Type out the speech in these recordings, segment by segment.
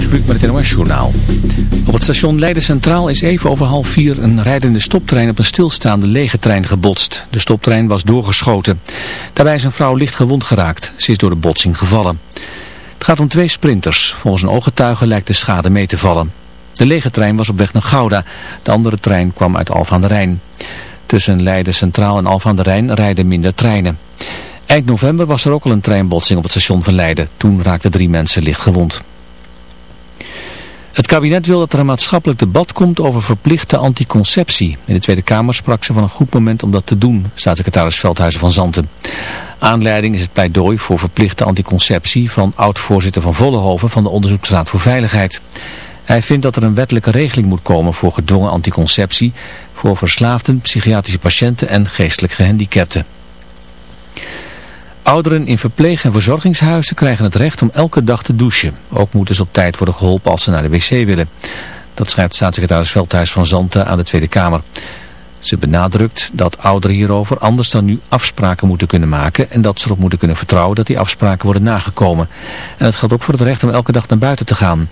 Gert met het NOS Journaal. Op het station Leiden Centraal is even over half vier een rijdende stoptrein op een stilstaande lege trein gebotst. De stoptrein was doorgeschoten. Daarbij is een vrouw licht gewond geraakt. Ze is door de botsing gevallen. Het gaat om twee sprinters. Volgens een ooggetuige lijkt de schade mee te vallen. De lege trein was op weg naar Gouda. De andere trein kwam uit Alphen aan de Rijn. Tussen Leiden Centraal en Alphen aan de Rijn rijden minder treinen. Eind november was er ook al een treinbotsing op het station van Leiden. Toen raakten drie mensen licht gewond. Het kabinet wil dat er een maatschappelijk debat komt over verplichte anticonceptie. In de Tweede Kamer sprak ze van een goed moment om dat te doen, staatssecretaris Veldhuizen van Zanten. Aanleiding is het pleidooi voor verplichte anticonceptie van oud-voorzitter van Vollenhoven van de Onderzoeksraad voor Veiligheid. Hij vindt dat er een wettelijke regeling moet komen voor gedwongen anticonceptie voor verslaafden, psychiatrische patiënten en geestelijk gehandicapten. Ouderen in verpleeg- en verzorgingshuizen krijgen het recht om elke dag te douchen. Ook moeten ze op tijd worden geholpen als ze naar de wc willen. Dat schrijft staatssecretaris Veldhuis van Zanten aan de Tweede Kamer. Ze benadrukt dat ouderen hierover anders dan nu afspraken moeten kunnen maken en dat ze erop moeten kunnen vertrouwen dat die afspraken worden nagekomen. En dat geldt ook voor het recht om elke dag naar buiten te gaan.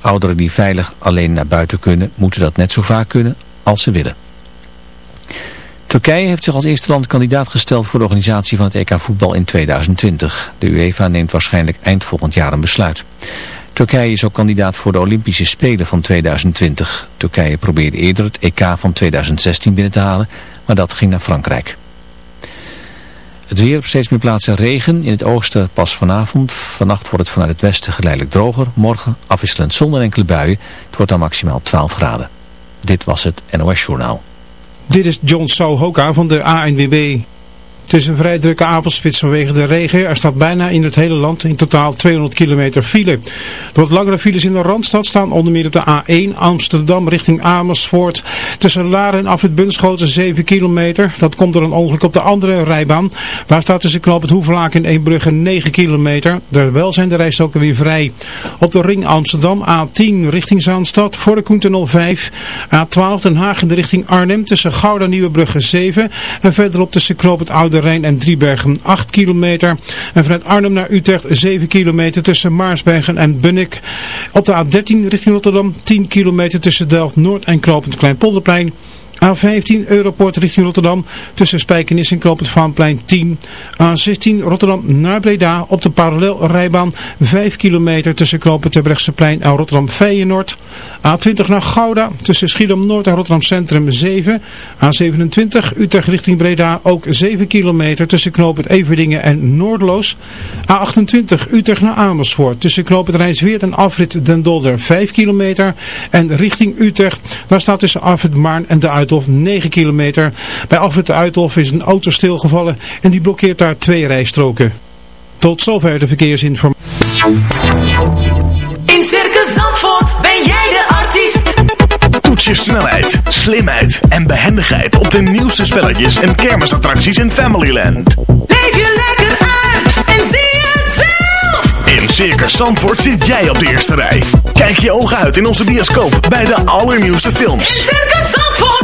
Ouderen die veilig alleen naar buiten kunnen, moeten dat net zo vaak kunnen als ze willen. Turkije heeft zich als eerste land kandidaat gesteld voor de organisatie van het EK voetbal in 2020. De UEFA neemt waarschijnlijk eind volgend jaar een besluit. Turkije is ook kandidaat voor de Olympische Spelen van 2020. Turkije probeerde eerder het EK van 2016 binnen te halen, maar dat ging naar Frankrijk. Het weer op steeds meer plaatsen regen. In het oosten pas vanavond. Vannacht wordt het vanuit het westen geleidelijk droger. Morgen afwisselend zonder enkele buien. Het wordt dan maximaal 12 graden. Dit was het NOS Journaal. Dit is John Souhoka van de ANWB. Het is een vrij drukke avondspits vanwege de regen. Er staat bijna in het hele land in totaal 200 kilometer file. Er wat langere files in de Randstad staan onder meer op de A1 Amsterdam richting Amersfoort. Tussen Laren en Afrit Bunschoten 7 kilometer. Dat komt door een ongeluk op de andere rijbaan. Daar staat tussen Knoop het Hoevelaak en Eembrugge 9 kilometer. Daar zijn de rijstroken weer vrij. Op de ring Amsterdam A10 richting Zaanstad voor de Koentunnel 5. A12 Den Haag in de richting Arnhem tussen Gouda Nieuwebrugge 7. En verderop tussen Knoop het Oude Rijn en Driebergen 8 kilometer. En vanuit Arnhem naar Utrecht 7 kilometer tussen Maarsbergen en Bunnik. Op de A13 richting Rotterdam 10 kilometer tussen Delft Noord en Klopend playing A15 Europort richting Rotterdam tussen Spijkenis en Vaanplein 10. A16 Rotterdam naar Breda op de parallelrijbaan 5 kilometer tussen Knoop Terbrechtseplein en Rotterdam Feyenoord. A20 naar Gouda tussen Schiedam Noord en Rotterdam Centrum 7. A27 Utrecht richting Breda ook 7 kilometer tussen Knoop het Everdingen en Noordloos. A28 Utrecht naar Amersfoort tussen Knoop het Rijnsweert en Afrit Den Dolder 5 kilometer. En richting Utrecht daar staat tussen Afrit Maarn en de Uithof 9 kilometer. Bij afrit de Uithof is een auto stilgevallen en die blokkeert daar twee rijstroken. Tot zover de verkeersinformatie. In Circus Zandvoort ben jij de artiest. Toets je snelheid, slimheid en behendigheid op de nieuwste spelletjes en kermisattracties in Familyland. Leef je lekker uit en zie het zelf. In Circus Zandvoort zit jij op de eerste rij. Kijk je ogen uit in onze bioscoop bij de allernieuwste films. In Circus Zandvoort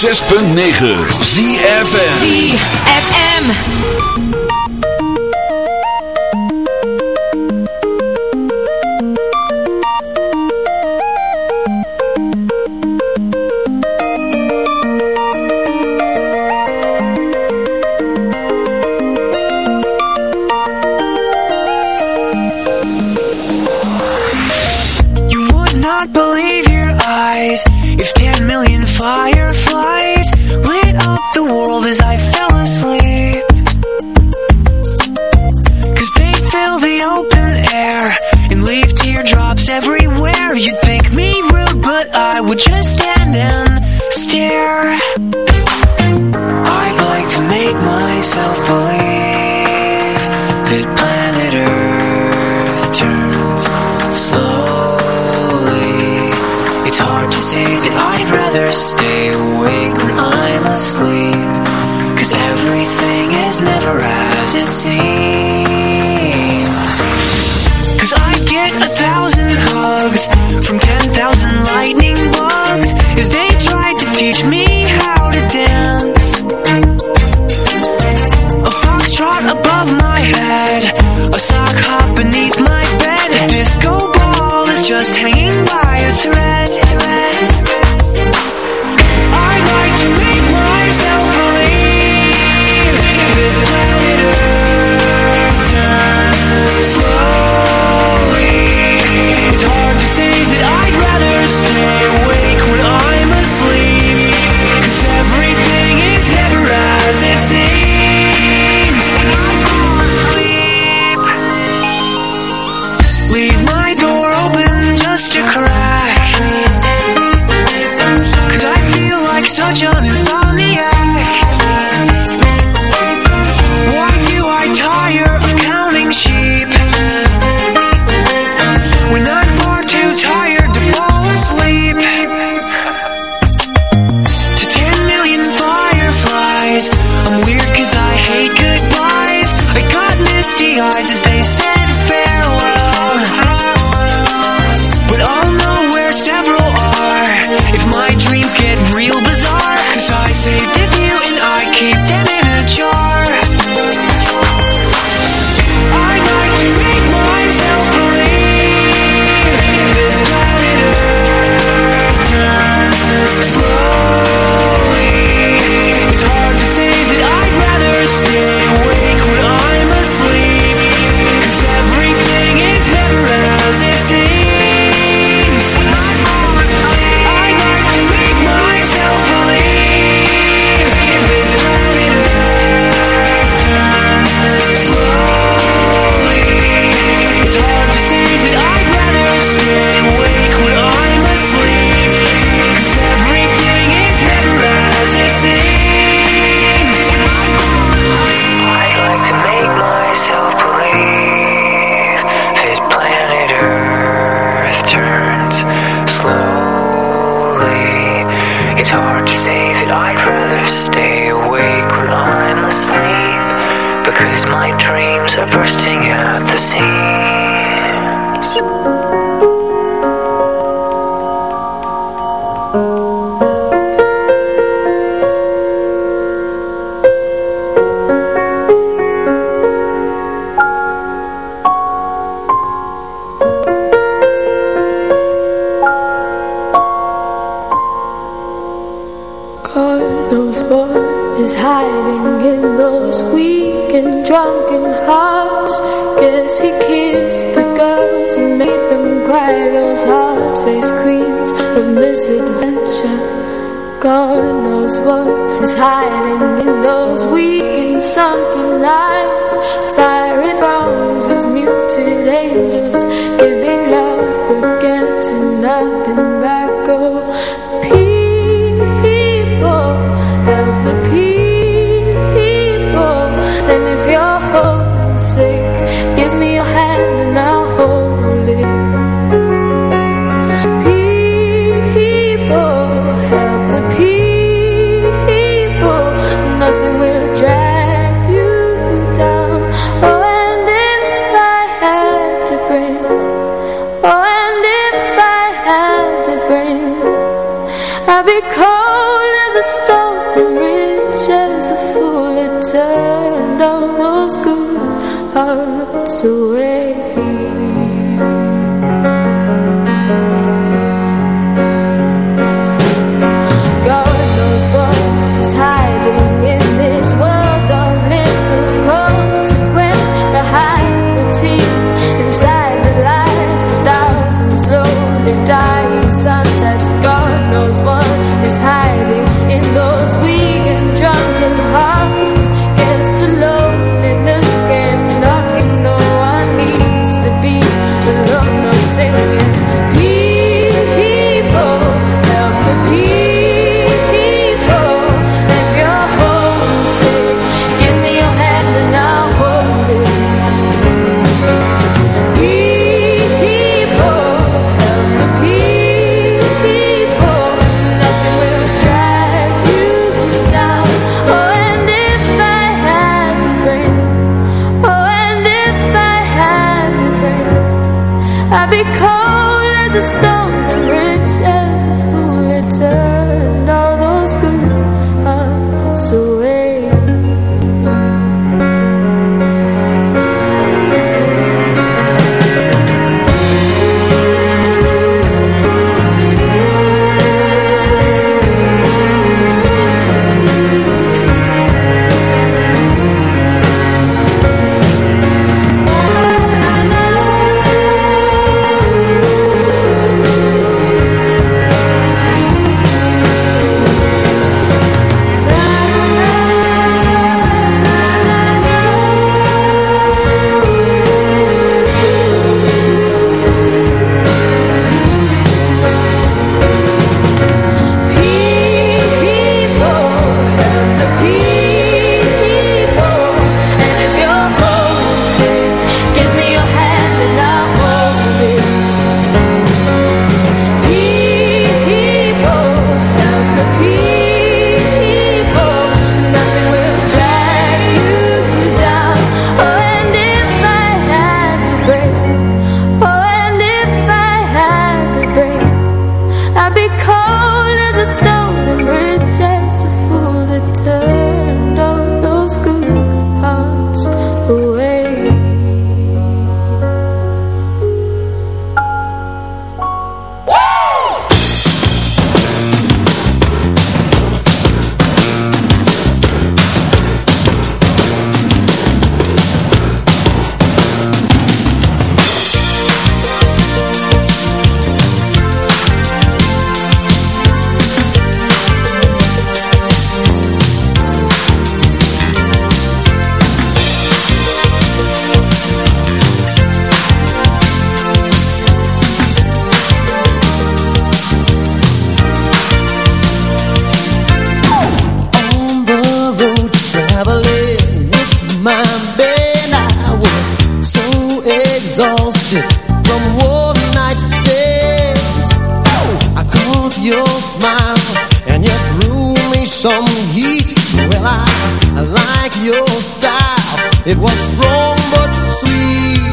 106.9 ZFM ZFM. see your style. It was strong but sweet.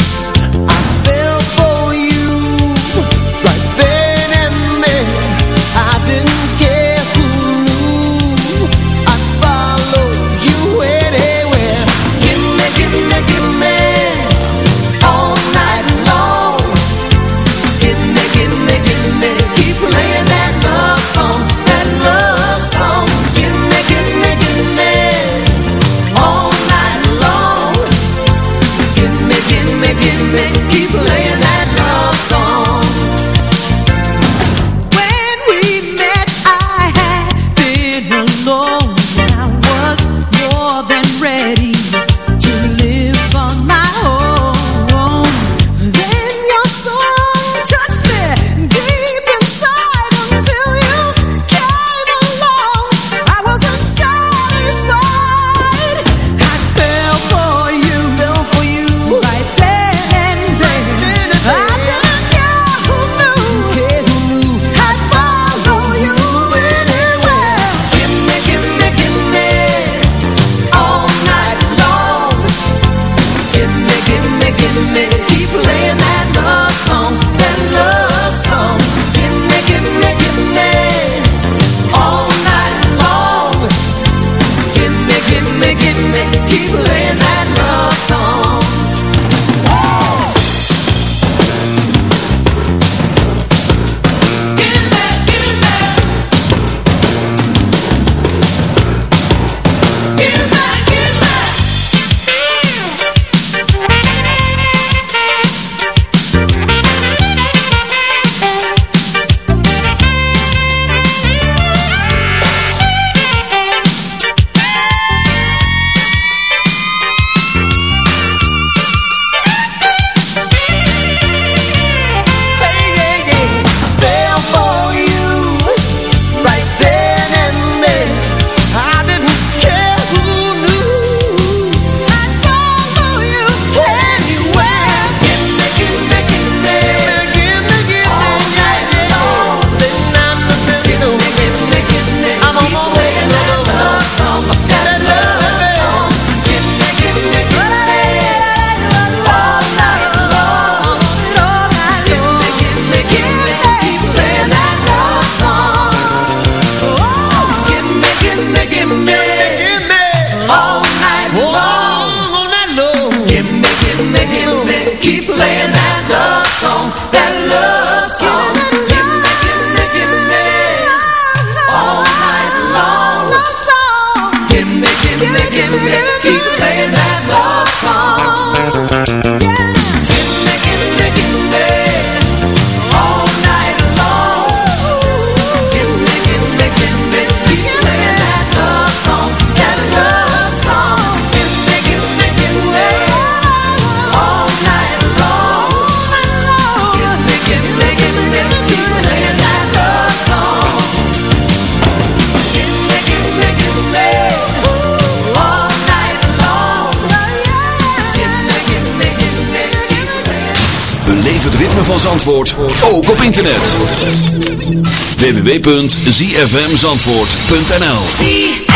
www.zfmzandvoort.nl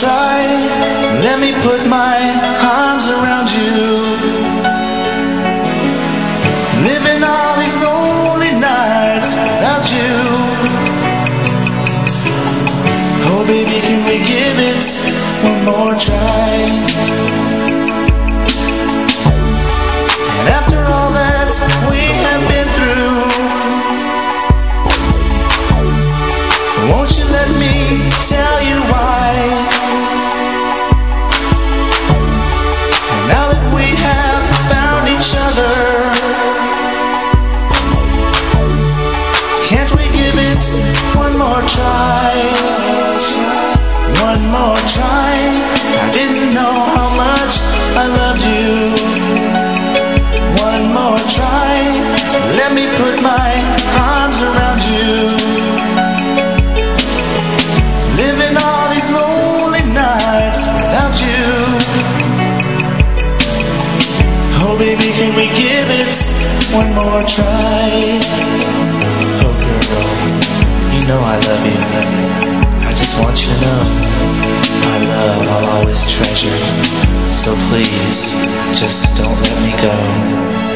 try. Let me put my become My love I'll always treasure. So please, just don't let me go.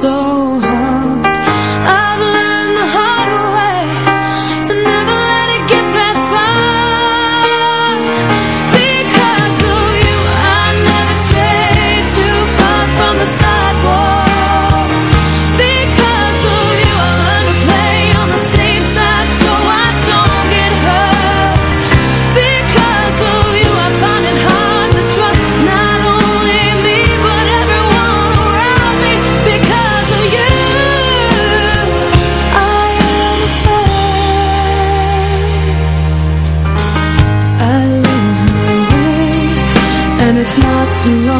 So hard. too long.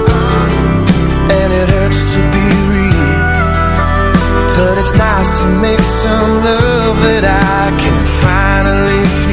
But it's nice to make some love that I can finally feel.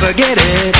forget it.